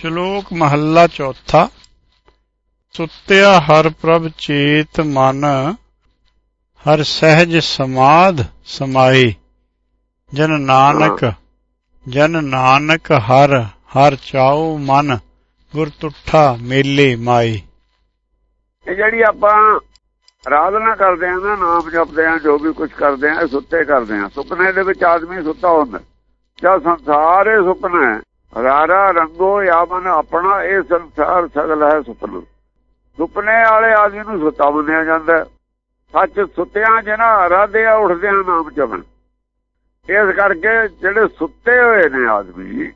ਸ਼ਲੋਕ ਮਹੱਲਾ ਚੌਥਾ। ਸੁੱਤਿਆ ਹਰ ਪ੍ਰਭ ਚੇਤ ਮਨ, ਹਰ ਸਹਿਜ ਸਮਾਧ ਸਮਾਈ। ਜਨ ਨਾਨਕ ਜਨ ਨਾਨਕ ਹਰ ਹਰ ਚਾਉ ਮਨ, ਗੁਰ ਤੁਠਾ ਮੇਲੇ ਮਾਈ। ਇਹ ਜਿਹੜੀ ਆਪਾਂ ਆਰਾਧਨਾ ਕਰਦੇ ਆਂ ਨਾ, ਨਾਮ ਜਪਦੇ ਆਂ ਜੋ ਵੀ ਕੁਝ ਕਰਦੇ ਆਂ ਇਹ ਸੁੱਤੇ ਕਰਦੇ ਆਂ ਸੁਪਨੇ ਦੇ ਵਿੱਚ ਆਦਮੀ ਸੁੱਤਾ ਹੁੰਦਾ। ਜਦ ਸੰਸਾਰ ਇਹ ਸੁਪਨਾ ਹੈ। ਰਾਰਾ ਰੰਗੋ ਜਾਂ ਆਪਣਾ ਇਹ ਸੰਸਾਰ ਸਗਲ ਹੈ ਸੁਪਨਾ। ਸੁਪਨੇ ਵਾਲੇ ਆਦਮੀ ਨੂੰ ਸੁੱਤਾ ਮੰਨਿਆ ਜਾਂਦਾ ਸੱਚ ਸੁੱਤਿਆਂ ਜਿਹਨਾਂ ਆਰਾਧਿਆ ਉੱਠਦਿਆਂ ਨਾਮ ਜਪਣ। ਇਸ ਕਰਕੇ ਜਿਹੜੇ ਸੁੱਤੇ ਹੋਏ ਨੇ ਆਦਮੀ,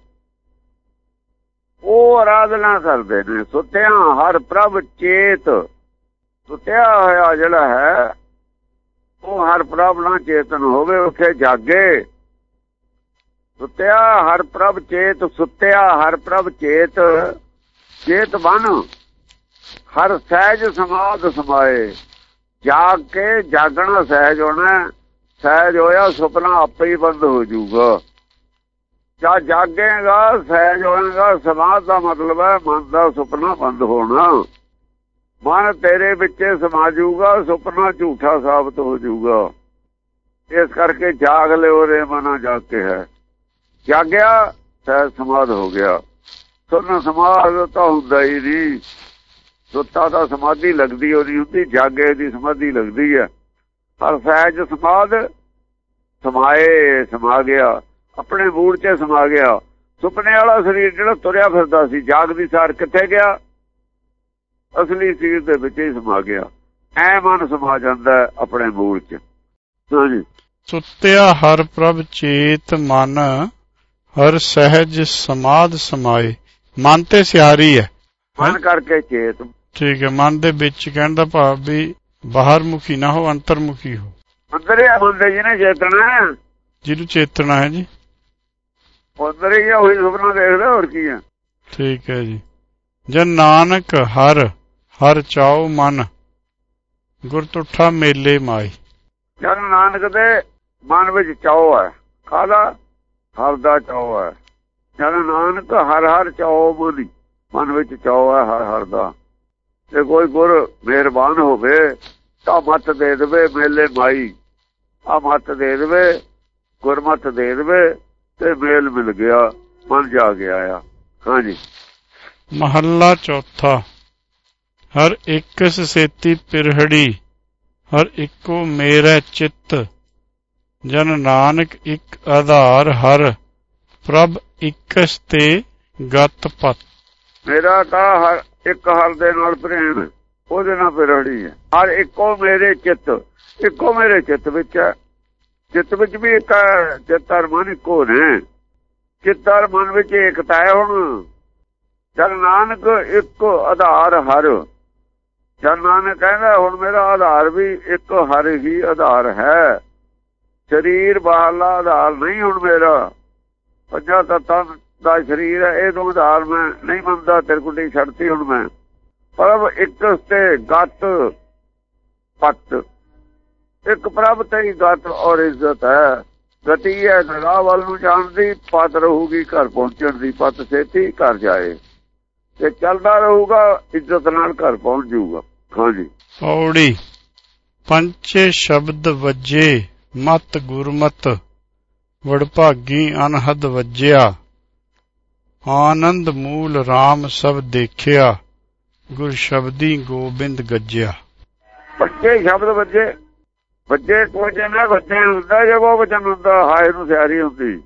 ਉਹ ਆਰਾਧਨਾ ਕਰਦੇ ਨੇ। ਸੁੱਤਿਆਂ ਹਰ ਪ੍ਰਭ ਚੇਤ। ਸੁੱਤਿਆ ਹੋਇਆ ਜਿਹੜਾ ਹੈ, ਉਹ ਹਰ ਪ੍ਰਭ ਨਾਲ ਚੇਤਨ ਹੋਵੇ, ਉੱਥੇ ਜਾਗੇ। ਸੁੱਤਿਆ ਹਰ ਪ੍ਰਭ ਚੇਤ, ਸੁੱਤਿਆ ਹਰ ਪ੍ਰਭ ਚੇਤ। ਚੇਤ ਬਨ, ਹਰ ਸਹਿਜ ਸਮਾਦ ਸਮਾਏ। ਜਾਗ ਕੇ ਜਾਗਣਾ ਸਹਿਜ ਹੋਣਾ, ਸਹਿਜ ਹੋਇਆ ਸੁਪਨਾ ਆਪੇ ਹੀ ਬੰਦ ਹੋ ਜਾਊਗਾ। ਜਾਂ ਜਾਗੇਗਾ, ਸਹਿਜ ਹੋਏਗਾ, ਸਮਾਦ ਦਾ ਮਤਲਬ ਹੈ ਮਨ ਦਾ ਸੁਪਨਾ ਬੰਦ ਹੋਣਾ। ਮਨ ਤੇਰੇ ਵਿੱਚ ਸਮਾ ਜਾਊਗਾ, ਸੁਪਨਾ ਝੂਠਾ ਸਾਬਤ ਹੋ ਜਾਊਗਾ। ਇਸ ਕਰਕੇ ਜਾਗ ਲਿਓ ਰੇ ਮਨਾ ਜਾਗ ਕੇ ਹੈ। ਜਾਗਿਆ ਸਹਿਜ ਸਮਾਧ ਹੋ ਗਿਆ। ਸੁਣ ਸਮਾਦ ਤਾਂ ਹੁੰਦਾ ਹੀ ਨਹੀਂ। ਸੁੱਤਾ ਦਾ ਸਮਾਧੀ ਲੱਗਦੀ, ਉਹਦੀ ਹੁੰਦੀ, ਜਾਗੇ ਦੀ ਸਮਾਧੀ ਲੱਗਦੀ ਹੈ। ਪਰ ਸਹਿਜ ਸਮਾਦ ਸਮਾਏ ਸਮਾ ਗਿਆ ਆਪਣੇ ਮੂਲ 'ਚ ਸਮਾ ਗਿਆ ਸੁਪਨੇ ਵਾਲਾ ਸਰੀਰ ਜਿਹੜਾ ਤੁਰਿਆ ਫਿਰਦਾ ਸੀ ਜਾਗਦੀ ਸਾਰ ਕਿੱਥੇ ਗਿਆ? ਅਸਲੀ ਸਰੀਰ ਦੇ ਵਿੱਚ ਹੀ ਸਮਾ ਗਿਆ ਐ ਮਨ ਸਮਾ ਜਾਂਦਾ ਆਪਣੇ ਮੂਲ 'ਚ। ਹਾਂਜੀ। ਸੁੱਤਿਆ ਹਰ ਪ੍ਰਭ ਚੇਤ ਮਨ ਹਰ ਸਹਿਜ ਸਮਾਦ ਸਮਾਏ। ਮਨ ਤੇ ਸਿਆਰੀ ਹੈ। ਮਨ ਕਰਕੇ ਚੇਤ। ਠੀਕ ਹੈ ਮਨ ਦੇ ਵਿੱਚ ਕਹਿਣ ਦਾ ਭਾਵ ਵੀ ਬਾਹਰ ਮੁਖੀ ਨਾ ਹੋ ਅੰਤਰਮੁਖੀ ਹੋ। ਹੀ ਹੁੰਦੇ ਜਿਹਨੇ ਚੇਤਨਾ। ਜਿਹਨੂੰ ਚੇਤਨਾ ਹੈ ਜੀ। ਅੰਦਰ ਹੀ ਉਹੀ ਸੁਪਨਾ ਦੇਖਦਾ ਹੋਰ ਕੀ ਹੈ ਠੀਕ ਹੈ ਜੀ। ਜਨ ਨਾਨਕ ਹਰ ਹਰ ਚਾਉ ਮਨ ਗੁਰ ਤੁਠਾ ਮੇਲੇ ਮਾਈ। ਜਦ ਨਾਨਕ ਦੇ ਮਨ ਵਿੱਚ ਚਾਉ ਹੈ। ਕਾਹਦਾ? ਹਰ ਦਾ ਚਾਉ ਹੈ। ਜਦ ਨਾਨਕ ਹਰ ਹਰ ਚਾਉ ਬੋਲੀ। ਮਨ ਵਿੱਚ ਚਾਉ ਹੈ ਹਰ ਹਰ ਦਾ। ਤੇ ਕੋਈ ਗੁਰ ਮਿਹਰਬਾਨ ਹੋਵੇ, ਤਾਂ ਮਤ ਦੇ ਦੇਵੇ, ਮੇਲੇ ਮਾਈ। ਆ ਮਤ ਦੇ ਦੇਵੇ, ਗੁਰਮਤ ਦੇ ਦੇਵੇ, ਤੇ ਮੇਲ ਮਿਲ ਗਿਆ, ਮਨ ਜਾ ਗਿਆ ਆ। ਹਾਂਜੀ ਮਹੱਲਾ ਚੌਥਾ। ਹਰ ਇੱਕ ਸੇਤੀ ਪਿਰਹੜੀ, ਹਰ ਇੱਕੋ ਮੇਰਾ ਚਿੱਤ। ਜਨ ਨਾਨਕ ਇੱਕ ਆਧਾਰ ਹਰ, ਪ੍ਰਭ ਇਕਸ ਤੇ ਗਤ ਪਤ। ਮੇਰਾ ਤਾਂ ਹਰ, ਇੱਕ ਹਰ ਦੇ ਨਾਲ ਪ੍ਰੇਮ ਉਹਦੇ ਨਾਲ ਪਿਰਹੜੀ ਹੈ। ਹਰ ਇੱਕੋ ਮੇਰੇ ਚਿੱਤ, ਇੱਕੋ ਮੇਰੇ ਚਿੱਤ ਵਿੱਚ ਹੈ। ਚਿੱਤ ਵਿੱਚ ਵੀ ਇੱਕ ਚਿੱਤਰ ਮਨ ਇੱਕੋ ਨੇ। ਚਿੱਤਰ ਮਨ ਵਿੱਚ ਇਕਤਾ ਹੈ ਹੁਣ। ਜਨ ਨਾਨਕ ਇੱਕ ਆਧਾਰ ਹਰ। ਜਨ ਨਾਨਕ ਕਹਿੰਦਾ, ਹੁਣ ਮੇਰਾ ਆਧਾਰ ਵੀ ਇੱਕ ਹਰ ਹੀ ਆਧਾਰ ਹੈ। ਸਰੀਰ ਬਾਹਰਲਾ ਆਧਾਰ ਨਹੀਂ ਹੁਣ ਮੇਰਾ। ਪੰਜਾਂ ਤਤਾਂ ਦਾ ਸਰੀਰ ਹੈ ਇਹ ਤੋਂ ਆਧਾਰ ਮੈਂ ਨਹੀਂ ਮੰਨਦਾ, ਤੇਰੇ ਕੋਲ ਛੱਡਤੀ ਹੁਣ ਮੈਂ। ਪਰ ਇੱਕ ਤੇ ਗੱਤ, ਪਤ। ਇੱਕ ਪ੍ਰਭ ਤੇ ਗਤ ਔਰ ਇੱਜ਼ਤ ਹੈ। ਗਤੀ ਹੈ ਦਗਾ ਵੱਲ ਨੂੰ ਜਾਣਦੀ, ਪਤ ਰਹੂਗੀ ਘਰ ਪਹੁੰਚਣ ਦੀ, ਪਤ ਸੇਤੀ ਘਰ ਜਾਏ। ਤੇ ਚੱਲਦਾ ਰਹੂਗਾ, ਇੱਜ਼ਤ ਨਾਲ ਘਰ ਪਹੁੰਚ ਜਾਊਗਾ। ਹਾਂਜੀ। ਪੌੜੀ ਪੰਚੇ ਸ਼ਬਦ ਵੱਜੇ। ਮਤ ਗੁਰਮਤ, ਵਡਭਾਗੀ ਅਨਹਦ ਵੱਜਿਆ। ਆਨੰਦ ਮੂਲ RAM ਸਭ ਦੇਖਿਆ, ਗੁਰ ਸ਼ਬਦੀ ਗੋਬਿੰਦ ਗੱਜਿਆ। ਬੱਚੇ ਸ਼ਬਦ ਵੱਜੇ ਬੱਚੇ ਕੋਈ ਨਾ ਬੱਚੇ ਹੁੰਦਾ ਜੇ ਉਹ ਵਚਨ ਹੁੰਦਾ, ਹਾਏ ਨੂੰ ਸਿਆਰੀ ਹੁੰਦੀ।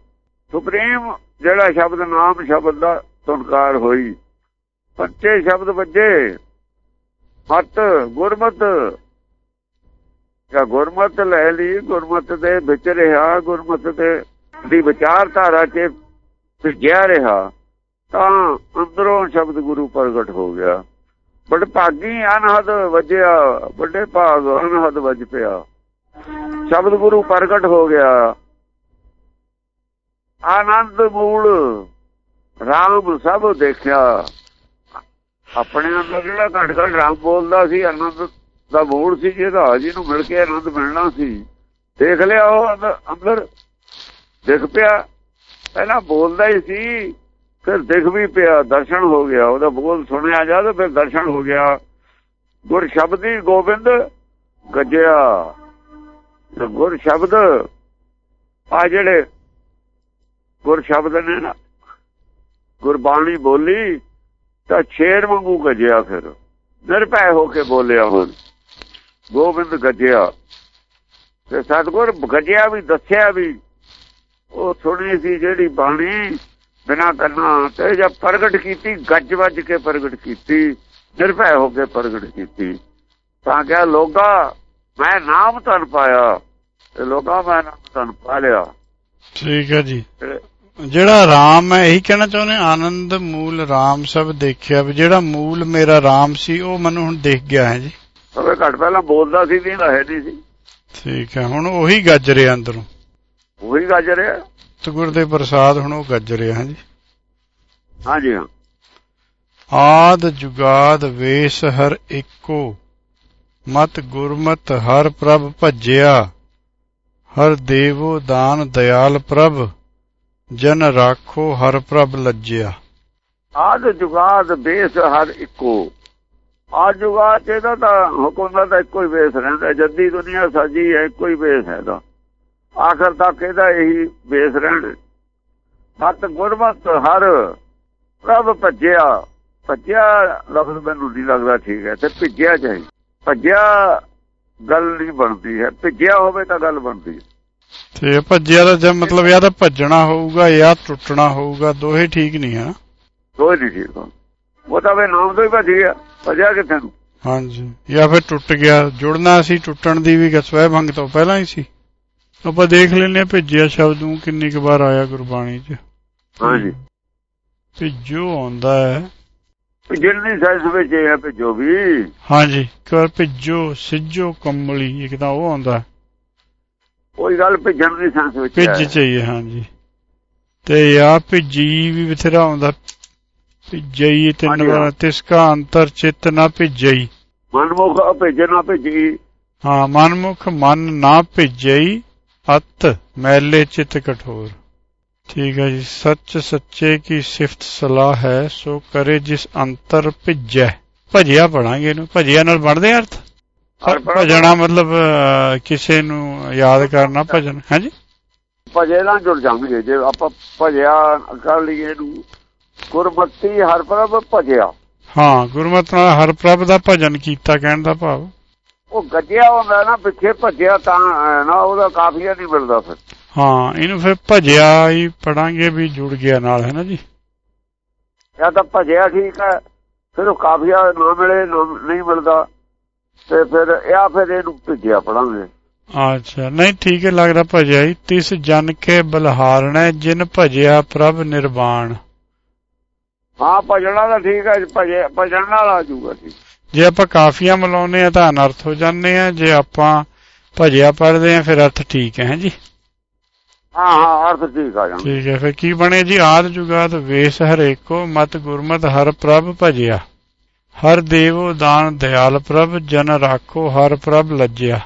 ਸੁਪਰੀਮ ਜਿਹੜਾ ਸ਼ਬਦ ਨਾਮ ਸ਼ਬਦ ਦਾ ਤੁਨਕਾਰ ਹੋਈ। ਬੱਚੇ ਸ਼ਬਦ ਵੱਜੇ, ਮਤ ਗੁਰਮਤ ਜਾਂ ਗੁਰਮਤ ਲੈ ਲਈ, ਗੁਰਮਤ ਦੇ ਵਿੱਚ ਰਿਹਾ, ਗੁਰਮਤ ਦੇ ਦੀ ਵਿਚਾਰਧਾਰਾ 'ਚ ਭਿੱਜਿਆ ਰਿਹਾ, ਤਾਂ ਅੰਦਰੋਂ ਸ਼ਬਦ ਗੁਰੂ ਪ੍ਰਗਟ ਹੋ ਗਿਆ। ਬੜ ਭਾਗੀ ਅਨਹਦ ਵਜਿਆ, ਵੱਡੇ ਭਾਗ ਅਨਹਦ ਵਜ ਪਿਆ। ਸ਼ਬਦ ਗੁਰੂ ਪ੍ਰਗਟ ਹੋ ਗਿਆ। ਆਨੰਦ ਮੂਲ, ਰਾਮ ਸਭ ਦੇਖਿਆ। ਆਪਣੇ ਅੰਦਰ ਜਿਹੜਾ ਘਟ ਘਟ ਰਾਮ ਬੋਲਦਾ ਸੀ, ਆਨੰਦ ਦਾ ਮੂਲ ਸੀ, ਜਿਹਦਾ ਜਿਹਨੂੰ ਮਿਲ ਕੇ ਆਨੰਦ ਮਿਲਣਾ ਸੀ। ਦੇਖ ਲਿਆ ਉਹ ਅੰਦਰ ਦੇਖ ਪਿਆ। ਪਹਿਲਾਂ ਬੋਲਦਾ ਹੀ ਸੀ, ਫਿਰ ਦਿਖ ਵੀ ਪਿਆ, ਦਰਸ਼ਨ ਹੋ ਗਿਆ। ਉਹਦਾ ਬੋਲ ਸੁਣਿਆ ਜਾ ਤੇ ਫਿਰ ਦਰਸ਼ਨ ਹੋ ਗਿਆ। ਗੁਰ ਸ਼ਬਦੀ ਗੋਬਿੰਦ ਗੱਜਿਆ। ਗੁਰ ਸ਼ਬਦ, ਆ ਜਿਹੜੇ ਗੁਰ ਸ਼ਬਦ ਨੇ ਨਾ, ਗੁਰਬਾਣੀ ਬੋਲੀ, ਤਾਂ ਛੇੜ ਵਾਂਗੂ ਗੱਜਿਆ ਫਿਰ। ਨਿਰਭੈ ਹੋ ਕੇ ਬੋਲਿਆ ਹੁਣ। ਗੋਬਿੰਦ ਗੱਜਿਆ। ਤੇ ਸਤਗੁਰ ਗੱਜਿਆ ਵੀ ਦੱਸਿਆ ਵੀ ਉਹ ਸੁਣੀ ਸੀ ਜਿਹੜੀ ਬਾਣੀ ਬਿਨਾ ਕਰਨਾ ਤੇ ਜਦ ਪ੍ਰਗਟ ਕੀਤੀ ਗੱਜ ਵੱਜ ਕੇ ਪ੍ਰਗਟ ਕੀਤੀ ਨਿਰਭੈ ਹੋ ਕੇ ਪ੍ਰਗਟ ਕੀਤੀ। ਤਾਂ ਕਿਹਾ ਲੋਗਾ ਮੈਂ ਨਾਮ ਤਨ ਪਾਇਆ। ਤੇ ਲੋਗਾ ਮੈਂ ਨਾਮ ਤਨ ਪਾ ਲਿਆ। ਠੀਕ ਹੈ ਜੀ। ਜਿਹੜਾ ਰਾਮ ਹੈ ਇਹੀ ਕਹਿਣਾ ਚਾਹੁੰਦੇ ਆਨੰਦ ਮੂਲ ਰਾਮ ਸਭ ਦੇਖਿਆ ਵੀ ਜਿਹੜਾ ਮੂਲ ਮੇਰਾ ਰਾਮ ਸੀ ਉਹ ਮੈਨੂੰ ਹੁਣ ਦਿਖ ਗਿਆ ਹੈ ਜੀ। ਸਵੇ ਘੱਟ ਪਹਿਲਾਂ ਬੋਲਦਾ ਸੀ ਨਹੀਂ ਹੈ ਨਹੀਂ ਸੀ। ਠੀਕ ਹੈ ਹੁਣ ਉਹੀ ਗੱਜ ਰਿਹਾ ਅੰਦਰੋਂ। ਉਹੀ ਗੱਜ ਰਿਹਾ। ਸਤਿਗੁਰ ਦੇ ਪ੍ਰਸਾਦ ਹੁਣ ਉਹ ਗੱਜ ਰਿਹਾ ਹੈ ਜੀ ਹਾਂਜੀ ਹਾਂ। ਆਦ ਜੁਗਾਦ ਵੇਸ ਹਰ ਇੱਕੋ ਮਤ ਗੁਰਮਤ ਹਰ ਪ੍ਰਭ ਭਜਿਆ ਹਰ ਦੇਵੋ ਦਾਨ ਦਿਆਲ ਪ੍ਰਭ ਜਨ ਰਾਖੋ ਹਰ ਪ੍ਰਭ ਲੱਜਿਆ। ਆਦ ਜੁਗਾਦ ਬੇਸ ਹਰ ਇੱਕੋ। ਆ ਜੁਗਾਦ ਇਹਦਾ ਤਾਂ ਹੁਕਮ ਦਾ ਤਾਂ ਇੱਕੋ ਹੀ ਬੇਸ ਰਹਿੰਦਾ ਜੱਦੀ ਦੁਨੀਆ ਸਾਜੀ ਹੈ ਇੱਕੋ ਹੀ ਬੇਸ ਹੈ ਦਾ ਆਖਰ ਤੱਕ ਇਹਦਾ ਇਹੀ ਬੇਸ ਰਹਿਣ ਮਤ ਗੁਰਮਤ ਹਰ ਪ੍ਰਭ ਭਜਿਆ ਭਜਿਆ ਲਫ਼ਜ਼ ਮੈਨੂੰ ਨਹੀਂ ਲੱਗਦਾ ਠੀਕ ਹੈ ਤੇ ਭਿੱਜਿਆ ਚਾਹੀ ਭਜਿਆ ਗੱਲ ਨਹੀਂ ਬਣਦੀ ਹੈ ਭਿੱਜਿਆ ਹੋਵੇ ਤਾਂ ਗੱਲ ਬਣਦੀ ਹੈ। ਤੇ ਭੱਜਿਆ ਦਾ ਜਦ ਮਤਲਬ ਜਾਂ ਤਾਂ ਭੱਜਣਾ ਹੋਊਗਾ ਜਾਂ ਟੁੱਟਣਾ ਹੋਊਗਾ ਦੋਹੇ ਠੀਕ ਨਹੀਂ ਹੈ ਕੋਈ ਨਹੀਂ ਠੀਕ ਉਹ ਤਾਂ ਵੇ ਨਾਮ ਤੋਂ ਹੀ ਭੱਜ ਗਿਆ। ਭਜਿਆ ਕਿੱਥੇ ਨੂੰ? ਹਾਂਜੀ। ਜਾਂ ਫਿਰ ਟੁੱਟ ਗਿਆ। ਜੁੜਨਾ ਸੀ ਟੁੱਟਣ ਦੀ ਵੀ ਗਸਵੈ ਭੰਗ ਤੋਂ ਪਹਿਲਾਂ ਹੀ ਸੀ। ਆਪਾਂ ਦੇਖ ਲੈਨੇ ਭਿੱਜਿਆ ਸ਼ਬਦ ਨੂੰ ਕਿੰਨੀ ਕੁ ਵਾਰ ਆਇਆ ਗੁਰਬਾਣੀ 'ਚ। ਹਾਂਜੀ। ਭਿੱਜੋ ਆਉਂਦਾ ਹੈ। ਜਿੰਨੀ ਸਾਇੰਸ ਵਿੱਚ ਇਹ ਹੈ ਭਿੱਜੋ ਵੀ। ਹਾਂਜੀ। ਕਰ ਭਿੱਜੋ ਸਿੱਜੋ ਕੰਮਲੀ ਇੱਕ ਤਾਂ ਉਹ ਆਉਂਦਾ ਕੋਈ ਗੱਲ ਭਿੱਜਣ ਦੀ ਸਾਇੰਸ ਵਿੱਚ ਭਿੱਜ ਚਾਹੀਏ ਹਾਂਜੀ। ਤੇ ਆ ਭਿੱਜੀ ਵੀ ਬਥੇਰਾ ਆਉਂਦਾ। ਭਿੱਜਈ ਤਿੰਨ ਵਾਰ। ਤਿਸ ਕਾ ਅੰਤਰ ਚਿੱਤ ਨਾ ਭਿੱਜਈ। ਮਨਮੁਖ ਭੇਜੇ ਨਾ ਭੇਜੀ ਹਾਂ ਮਨਮੁਖ ਮਨ ਨਾ ਭਿੱਜਈ ਅਤ ਮੈਲੇ ਚਿਤ ਕਠੋਰ। ਠੀਕ ਹੈ ਜੀ ਸੱਚ ਸੱਚੇ ਕੀ ਸਿਫਤ ਸਲਾਹ ਹੈ ਸੋ ਕਰੇ ਜਿਸ ਅੰਤਰ ਭਿੱਜੈ। ਭਜਿਆ ਪੜਾਂਗੇ ਇਹਨੂੰ ਭਜਿਆ ਨਾਲ ਬਣਦੇ ਅਰਥ? ਭਜਣਾ ਮਤਲਬ ਕਿਸੇ ਨੂੰ ਯਾਦ ਕਰਨਾ ਭਜਨ ਹਾਂਜੀ ਭਜੇ ਨਾਲ ਜੁੜ ਜਾਣਗੇ ਜੇ ਆਪਾਂ ਭਜਿਆ ਕਰ ਲਈਏ ਇਹਨੂੰ ਗੁਰਮਤੀ ਹਰ ਪ੍ਰਭ ਭਜਿਆ। ਹਾਂ ਗੁਰਮਤਿ ਨਾਲ ਹਰ ਪ੍ਰਭ ਦਾ ਭਜਨ ਕੀਤਾ ਕਹਿਣ ਦਾ ਭਾਵ। ਉਹ ਗੱਜਿਆ ਹੁੰਦਾ ਨਾ ਪਿੱਛੇ ਭਜਿਆ ਤਾਂ ਨਾ ਉਹਦਾ ਕਾਫੀਆ ਨਹੀਂ ਮਿਲਦਾ ਫਿਰ। ਹਾਂ ਇਹਨੂੰ ਫਿਰ ਭਜਿਆ ਹੀ ਪੜਾਂਗੇ ਵੀ ਜੁੜ ਗਿਆ ਨਾਲ ਹੈ ਨਾ ਜੀ? ਜਾਂ ਤਾਂ ਭਜਿਆ ਠੀਕ ਹੈ ਫਿਰ ਉਹ ਕਾਫੀਆ ਨਾ ਮਿਲੇ ਨਹੀਂ ਮਿਲਦਾ। ਤੇ ਫਿਰ ਇਹ ਫਿਰ ਇਹਨੂੰ ਭਜਿਆ ਪੜਾਂਗੇ। ਅੱਛਾ ਨਹੀਂ ਠੀਕ ਹੈ ਲੱਗਦਾ ਭਜਿਆ ਹੀ। ਤਿਸ ਜਨ ਕੇ ਬਲਹਾਰਣੈ ਜਿਨ ਭਜਿਆ ਪ੍ਰਭ ਨਿਰਵਾਣ। ਹਾਂ ਭਜਣਾ ਤਾਂ ਠੀਕ ਹੈ ਭਜੇ ਭਜਣ ਨਾਲ ਆ ਜੂਗਾ ਠੀਕ। ਜੇ ਆਪਾਂ ਕਾਫੀਆਂ ਮਿਲਾਉਂਦੇ ਆ ਤਾਂ ਅਨਰਥ ਹੋ ਜਾਂਦੇ ਆ ਜੇ ਆਪਾਂ ਭਜਿਆ ਪੜਦੇ ਆ ਫਿਰ ਅਰਥ ਠੀਕ ਹੈ ਜੀ? ਹਾਂ ਹਾਂ ਅਰਥ ਠੀਕ ਆ ਜਾਂਦਾ। ਠੀਕ ਹੈ ਫਿਰ ਕੀ ਬਣੇ ਜੀ? ਆਦ ਜੁਗਾਦ ਵੇਸ ਹਰੇਕੋ ਮਤ ਗੁਰਮਤ ਹਰ ਪ੍ਰਭ ਭਜਿਆ। ਹਰ ਦੇਵੋ ਦਾਨ ਦਿਆਲ ਪ੍ਰਭ ਜਨ ਰਾਖੋ ਹਰ ਪ੍ਰਭ ਲੱਜਿਆ।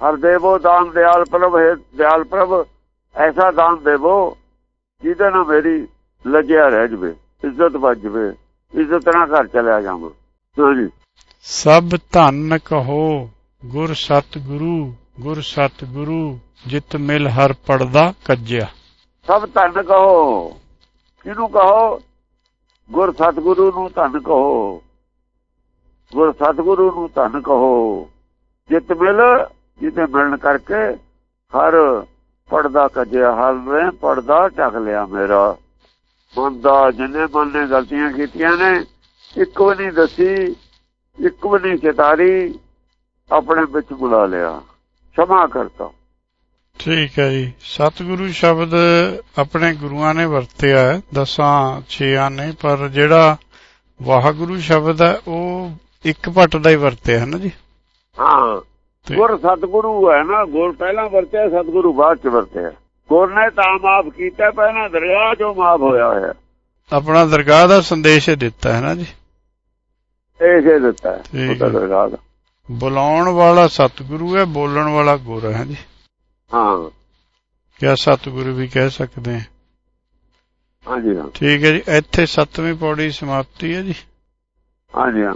ਹਰ ਦੇਵੋ ਦਾਨ ਦਿਆਲ ਪ੍ਰਭ ਹੈ ਦਿਆਲ ਪ੍ਰਭ ਐਸਾ ਦਾਨ ਦੇਵੋ ਜਿਹਦੇ ਨਾਲ ਮੇਰੀ ਲੱਜਿਆ ਰਹਿ ਜਵੇ। ਇੱਜ਼ਤ ਵੱਜ ਜਵੇ ਇੱਜ਼ਤ ਨਾਲ ਘਰ ਚਲਿਆ ਜਾਵਾਂ। ਹਾਂਜੀ ਸਭ ਧੰਨ ਕਹੋ ਗੁਰ ਸਤ ਗੁਰੂ ਗੁਰ ਸਤ ਗੁਰੂ ਜਿਤ ਮਿਲ ਹਰ ਪੜਦਾ ਕੱਜਿਆ। ਸਭ ਧੰਨ ਕਹੋ। ਕਿਹਨੂੰ ਕਹੋ? ਗੁਰ ਸਤਗੁਰੂ ਨੂੰ ਧੰਨ ਕਹੋ। ਗੁਰ ਸਤਗੁਰੂ ਨੂੰ ਧੰਨ ਕਹੋ। ਜਿਤ ਮਿਲ ਜਿਤੇ ਮਿਲਣ ਕਰਕੇ ਹਰ ਪੜਦਾ ਕੱਜਿਆ। ਹਰ ਨੇ ਪੜਦਾ ਢਕ ਲਿਆ ਮੇਰਾ। ਮਨ ਦਾ ਜਿੰਨੇ ਮਨ ਨੇ ਗਲਤੀਆਂ ਕੀਤੀਆਂ ਨੇ ਇੱਕ ਵੀ ਨਹੀਂ ਦਸੀ ਇੱਕ ਵੀ ਨਹੀਂ ਚਤਾਰੀ ਆਪਣੇ ਵਿੱਚ ਬੁਲਾ ਲਿਆ। ਸ਼ਮਾ ਕਰਤਾ। ਠੀਕ ਹੈ ਜੀ। ਸਤਿਗੁਰੂ ਸ਼ਬਦ ਆਪਣੇ ਗੁਰੂਆਂ ਨੇ ਵਰਤਿਆ ਦਸਾਂ ਛੇਆਂ ਨੇ ਪਰ ਜਿਹੜਾ ਵਾਹਿਗੁਰੂ ਸ਼ਬਦ ਹੈ ਉਹ ਇੱਕ ਭੱਟ ਦਾ ਹੀ ਵਰਤਿਆ ਹੈ ਨਾ ਜੀ? ਹਾਂ। ਗੁਰ ਸਤਿਗੁਰੂ ਹੈ ਨਾ ਗੁਰ ਪਹਿਲਾਂ ਵਰਤਿਆ ਸਤਿਗੁਰੂ ਬਾਅਦ ਚ ਵਰਤਿਆ। ਗੁਰ ਨੇ ਤਾਂ ਮਾਫ ਕੀਤਾ ਪਹਿਲਾਂ ਦਰਿਆ ਚੋਂ ਮਾਫ ਹੋਇਆ ਹੋਇਆ। ਆਪਣਾ ਦਰਗਾਹ ਦਾ ਸੰਦੇਸ਼ ਦਿੱਤਾ ਹੈ ਨਾ ਜੀ? ਇਹ ਜੇ ਦਿੱਤਾ ਹੈ। ਦਰਗਾਹ ਦਾ। ਬੁਲਾਉਣ ਵਾਲਾ ਸਤਿਗੁਰੂ ਹੈ ਬੋਲਣ ਵਾਲਾ ਗੁਰ ਹੈ ਜੀ। ਹਾਂ। ਕਿਆ ਸਤਿਗੁਰੂ ਵੀ ਕਹਿ ਸਕਦੇ ਹਾਂ? ਹਾਂਜੀ ਹਾਂ। ਠੀਕ ਹੈ ਜੀ ਇੱਥੇ 7ਵੀਂ ਪੌੜੀ ਸਮਾਪਤੀ ਹੈ ਜੀ। ਹਾਂਜੀ ਹਾਂ।